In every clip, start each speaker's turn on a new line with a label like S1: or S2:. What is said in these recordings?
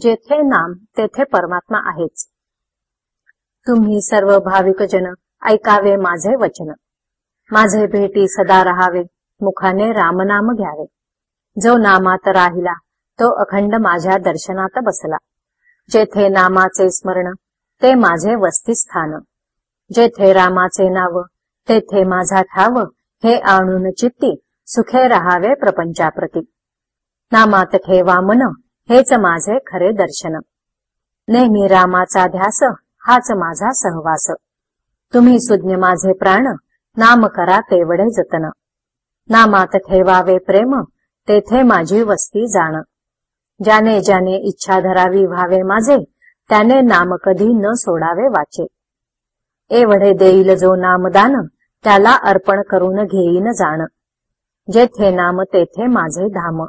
S1: जेथे नाम तेथे परमात्मा आहेच. तुम्ही सर्व भाविक जन ऐकावे माझे वचन. माझे भेटी सदा राहावे मुखाने रामनाम घ्यावे. जो नामात राहिला तो अखंड माझ्या दर्शनात बसला. जेथे नामाचे स्मरण ते माझे वस्तीस्थान. जेथे रामाचे नाव तेथे माझा ठाव हे आणून चित्ती सुखे राहावे प्रपंचाप्रती. नामात ठेवा मन हेच माझे खरे दर्शन. नेहमी रामाचा ध्यास हाच माझा सहवास. तुम्ही सुज्ञ माझे प्राण नाम करा तेवढे जतन. नामात ठेवावे प्रेम तेथे माझी वस्ती जाण. ज्याने ज्याने इच्छा धरावी व्हावे माझे त्याने नाम कधी न सोडावे वाचे. एवढे देईल जो नामदान त्याला अर्पण करून घेईन जाण. जेथे नाम तेथे माझे धाम.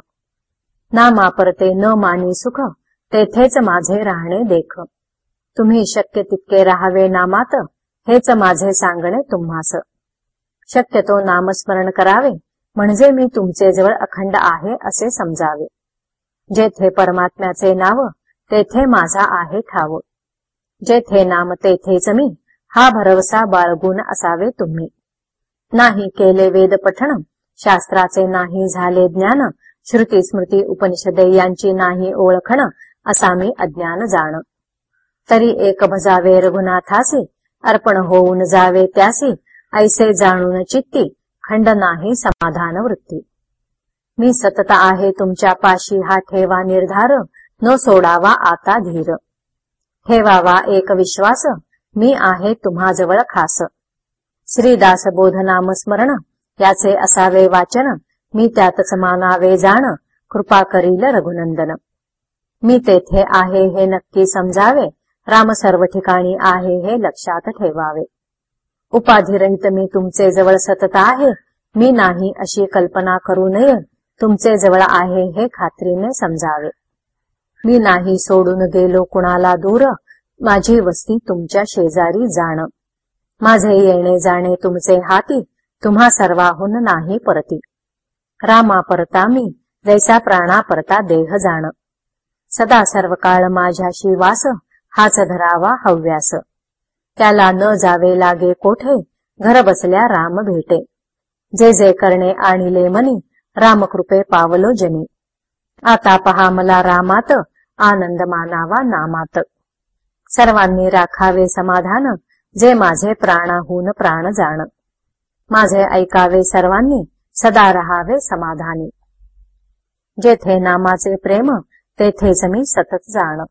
S1: नामापरते न मानी सुख तेथेच माझे राहणे देख. तुम्ही शक्य तितके राहावे नामात हेच माझे सांगणे तुम्हास. शक्यतो नामस्मरण करावे म्हणजे मी तुमचे जवळ अखंड आहे असे समजावे. जेथे परमात्म्याचे नाव तेथे माझा आहे ठाव. जेथे नाम तेथेच मी हा भरवसा बाळगुण असावे तुम्ही. नाही केले वेद पठण शास्त्राचे नाही झाले ज्ञान श्रुती स्मृती उपनिषदे यांची नाही ओळखण असा मी अज्ञान जाण. तरी एक भजावे रघुनाथासी अर्पण होऊन जावे त्यासी ऐसे जाणून चित्ती खंड नाही समाधान वृत्ती. मी सतत आहे तुमच्या पाशी हा ठेवा निर्धार न सोडावा आता धीर. ठेवावा एक विश्वास मी आहे तुम्हाजवळ खास. श्रीदास बोधनाम स्मरण याचे असावे वाचन मी त्यातच मानावे जाण कृपा करील रघुनंदन मी तेथे आहे हे नक्की समजावे राम सर्व ठिकाणी आहे हे लक्षात ठेवावे. उपाधिरहित मी तुमचे जवळ सतत आहे मी नाही अशी कल्पना करू नये तुमचे जवळ आहे हे खात्रीने समजावे. मी नाही सोडून गेलो कुणाला दूर माझी वस्ती तुमच्या शेजारी जाण. माझे येणे जाणे तुमचे हाती तुम्हा सर्वाहून नाही परती. रामा परता मी वैसा प्राणा परता देह जाण. सदा सर्व काळ माझ्याशी वास हाच धरावा हव्यास. त्याला न जावे लागे कोठे घर बसल्या राम भेटे. जे जे करणे आणिले मनी रामकृपे पावलो जनी. आता पहा मला रामात आनंद मानावा नामात. सर्वांनी राखावे समाधान जे माझे प्राणाहून प्राण जाण. माझे ऐकावे सर्वांनी सदा रहावे समाधानी. जेथे नामाचे प्रेम तेथेच मी सतत जाण.